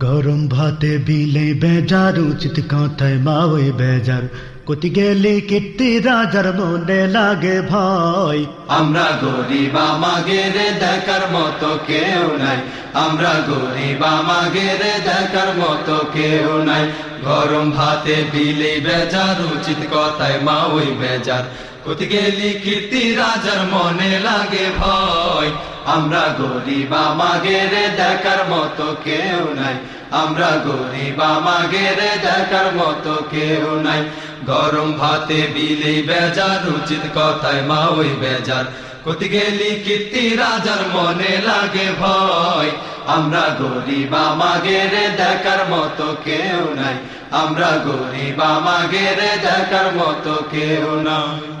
গরম ভাতে বিলে বেজার উচিত কথায় মাওই বেজার। কতি গেলে কীর্তি রাজার মনে লাগে ভয়। আমরা গরিব, আমাগের দেখার মতো কেউ নাই। আমরা গরিব, আমাগের দেখার মতো কেউ নাই। গরম ভাতে বিলে বেজার উচিত কথায় মা ওই বেজার। কতি গেলি রাজার মনে লাগে ভয়? আমরা গরিব, আমাগের দেখার মতো কেউ নাই। আমরা গরিব, আমাগের দেখার মতো কেউ নাই। গরম ভাতে বিলি বেজার, উচিত কথায় মা ওই বেজার। কতি গেলি রাজার মনে লাগে ভয়? আমরা গরিব, আমাগের দেখার মতো কেউ নাই। আমরা গরিব, আমাগের দেখার মতো কেউ নাই।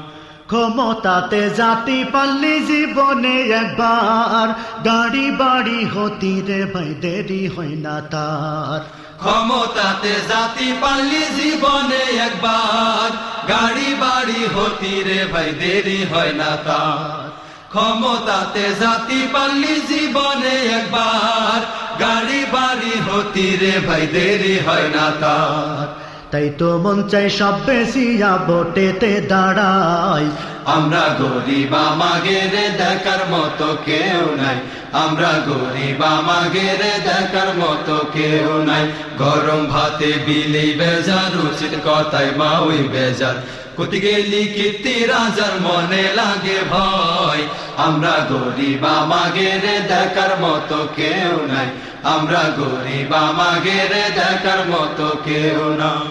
ক্ষমতাতে জাতি পাল্লি জীবনে একবার গাড়ি বাড়ি হতি রে ভাই দেরি হয় না তার ক্ষমতাতে জাতি পাল্লি জীবনে একবার গাড়ি বাড়ি হতি রে ভাই দেরি হয় না তার ক্ষমতাতে জাতি পাল্লি জীবনে একবার গাড়ি বাড়ি হতি রে ভাই দেরি হয় না তার তাই তো মন চাই সব বেশিয়া ভোটেতে দাঁড়াই। আমরা গরিব, আমাগের দেখার মতো কেউ নাই। আমরা গরিব, আমাগের দেখার মতো কেউ নাই। গরম ভাতে বিলি বেজার, উচিত কথায় মাউই বেজার। কোথি গেলি কীর্তি রাজার মনে লাগে ভয়। আমরা গরিব আমাগের দেখার মতো কেউ নাই। আমরা গরিব আমাগের দেখার মতো কেউ নাই।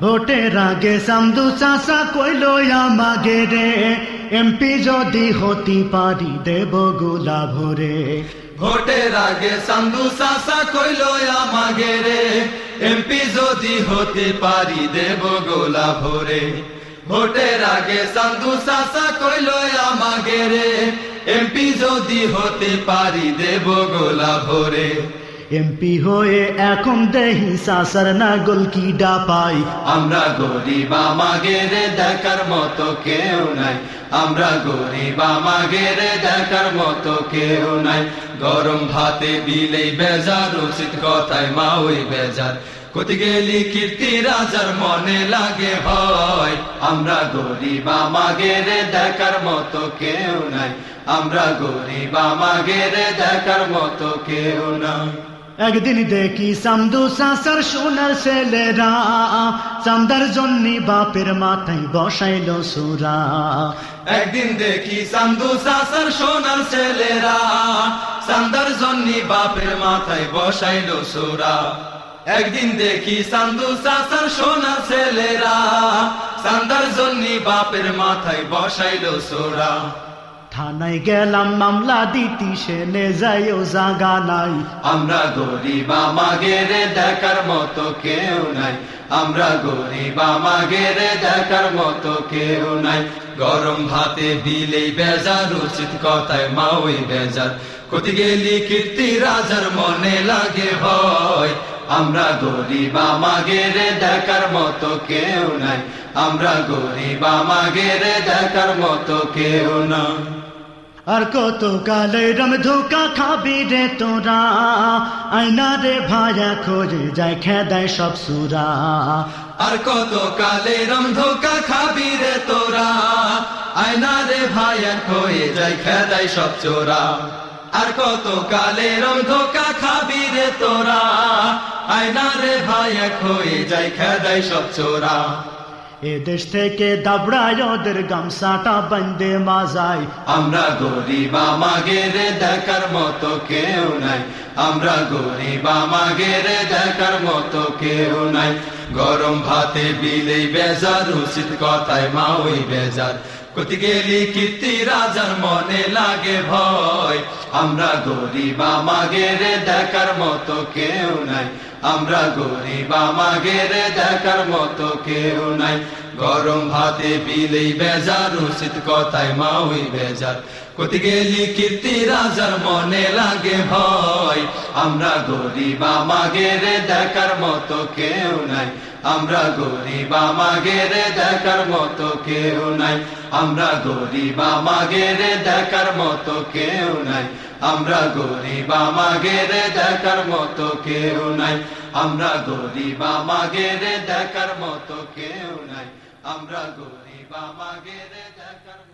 ভোটের আগে সামদু চাষা কইল আমাগে রে এমপি যদি হতি পারি দেব গোলা ভরে ভোটের আগে সান্দু সাসা কইল আমাগে রে এমপি যদি হতে পারি দেব গোলা ভরে ভোটের আগে সান্দু সাসা কইল আমাগে রে এমপি যদি হতে পারি দেব গোলা ভরে। এমপি হয়ে এখন দেহি সাসার নাগল কি ডাপাই। আমরা গরিব আমাগের দেখার মতো কেউ নাই। আমরা গরিব আমাগের দেখার মতো কেউ নাই। গরম ভাতে বিলেই বেজার উচিত কথায় মা ওই বেজার। কোথি গেলি কীর্তি রাজার মনে লাগে হয়? আমরা গরিব আমাগের দেখার মতো কেউ নাই। আমরা গরিব আমাগের দেখার মতো কেউ নাই। একদিন দেখি সামদু সাসার সোনার ছেলেরা চান্দার জন্য বাপের মাথায় বসাইল সুরা। একদিন দেখি সান্দু সাসার সোনার ছেলেরা সান্দার জন্যি বাপের মাথায় বসাইলো সোরা। একদিন দেখি সান্দু সাসার সোনা ছেলেরা সান্দার জন্যি বাপের মাথায় বসাইল সোরা। থানায় গেলাম মামলা দিতি সেনে যাইও জাগা নাই। আমরা গরিব আমাগের দেখার মতো কেউ নাই। আমরা গরিব, আমাগের দেখার মতো কেউ নাই। গরম ভাতে বিলেই বেজার, উচিত কথায় মা ওই বেজার। কোথি গেলি কীর্তি রাজার মনে লাগে হয় আমরা গরিব, আমাগের দেখার মতো কেউ নাই। আমরা গরিব, আমাগের দেখার মতো কেউ নাই আর কত কালে রম ধোকা খাবি রে তোরা? আয়না রে ভায়া খোঁজে যায়, খেদায় সব সুরা। আর কত কালে রম ধোকা খাবি রে তোরা? আয়না রে ভাইয়া হয়ে যায় খেদাই সব চোরা। আর কত কালে রম ধোকা খাবি রে তোরা? আয়না রে ভাইয়া হয়ে যায় খেদাই সব চোরা। এ দেশ থেকে দাবড়ায় ওদের গামসাটা বন্দে মাজাই আমরা গরিব, আমাগের দেখার মতো কেউ নাই। আমরা গরিব, আমাগের দেখার মতো কেউ নাই। গরম ভাতে বিলেই বেজার, উচিত কথায় মা ওই বেজার। কোথি গেলি কীর্তি রাজার মনে লাগে ভয়। আমরা গরিব, আমাগের দেখার মতো কেউ নাই। আমরা গরিব, আমাগের দেখার মতো কেউ নাই। গরম ভাতে বিলেই বেজার, উচিত কথায় মা ওই বেজার। কতি গেলি কীর্তি রাজার মনে লাগে ভয়। আমরা গরিব, আমাগের দেখার মতো কেউ নাই। আমরা গরিব, আমাগের দেখার মতো কেউ নাই। আমরা গরিব, আমাগের দেখার মতো কেউ নাই। আমরা গরিব আমাগের দেখার মতো কেউ নাই। আমরা গরিব আমাগের দেখার মতো কেউ নাই। আমরা গরিব আমাগের দেখার